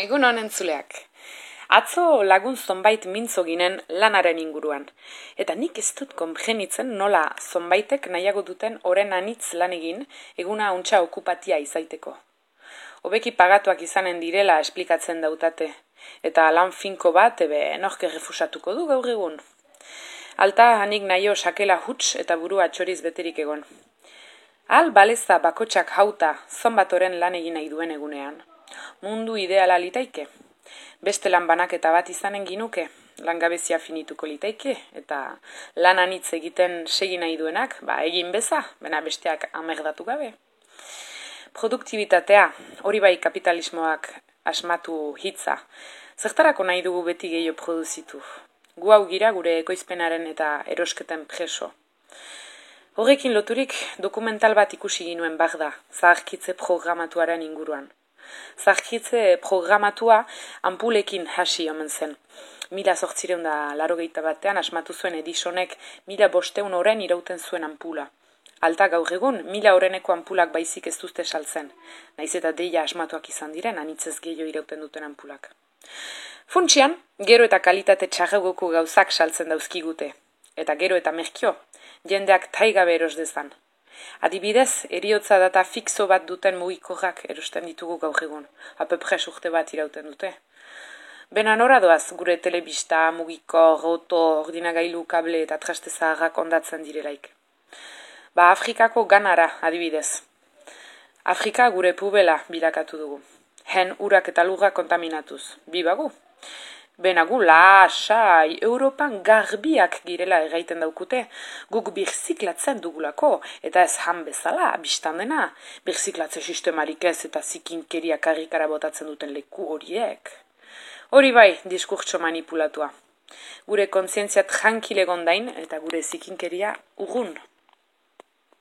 Egun honen zuleak. Atzo lagun zonbait mintzo ginen lanaren inguruan. Eta nik ez dut konprenitzen nola zonbaitek nahiago duten oren anitz lan egin eguna untxa okupatia izaiteko. Hobeki pagatuak izanen direla esplikatzen dautate. Eta lan finko bat ebe enorke refusatuko du gaur egun. Alta hanik nahio sakela huts eta burua txoriz beterik egon. Al baleza bakotsak hauta zonbatoren lan egin nahi duen egunean mundu ideala litaike. Beste lan banaketa bat izanen ginuke, langabezia finituko litaike, eta lan anitz egiten segi nahi duenak, ba, egin beza, bena besteak amerdatu gabe. Produktibitatea, hori bai kapitalismoak asmatu hitza, zertarako nahi dugu beti gehiago produzitu. Gu hau gira gure ekoizpenaren eta erosketen preso. Horrekin loturik dokumental bat ikusi ginuen bagda, zaharkitze programatuaren inguruan. Zarkitze programatua ampulekin hasi omen zen. Mila sortzireun da laro batean asmatu zuen edisonek mila bosteun oren irauten zuen ampula. Alta gaur egun, mila horreneko ampulak baizik ez duzte saltzen. Naiz eta deia asmatuak izan diren, anitzez gehiago irauten duten ampulak. Funtsian, gero eta kalitate txarragoko gauzak saltzen dauzkigute. Eta gero eta merkio, jendeak taigabe eros dezan. Adibidez, eriotza data fixo bat duten mugikorrak erosten ditugu gaur egun. Apepres urte bat irauten dute. Bena nora doaz gure telebista, mugikor, roto, ordinagailu, kable eta traste zaharrak ondatzen direlaik. Ba Afrikako ganara adibidez. Afrika gure pubela bilakatu dugu. Hen urak eta lurra kontaminatuz. Bibagu. Benagu lasai, Europan garbiak girela erraiten daukute, guk birziklatzen dugulako, eta ez han bezala, biztan dena, birziklatze sistemarik ez eta zikinkeria karrikara botatzen duten leku horiek. Hori bai, diskurtso manipulatua. Gure kontzientziat jankile gondain eta gure zikinkeria urrun.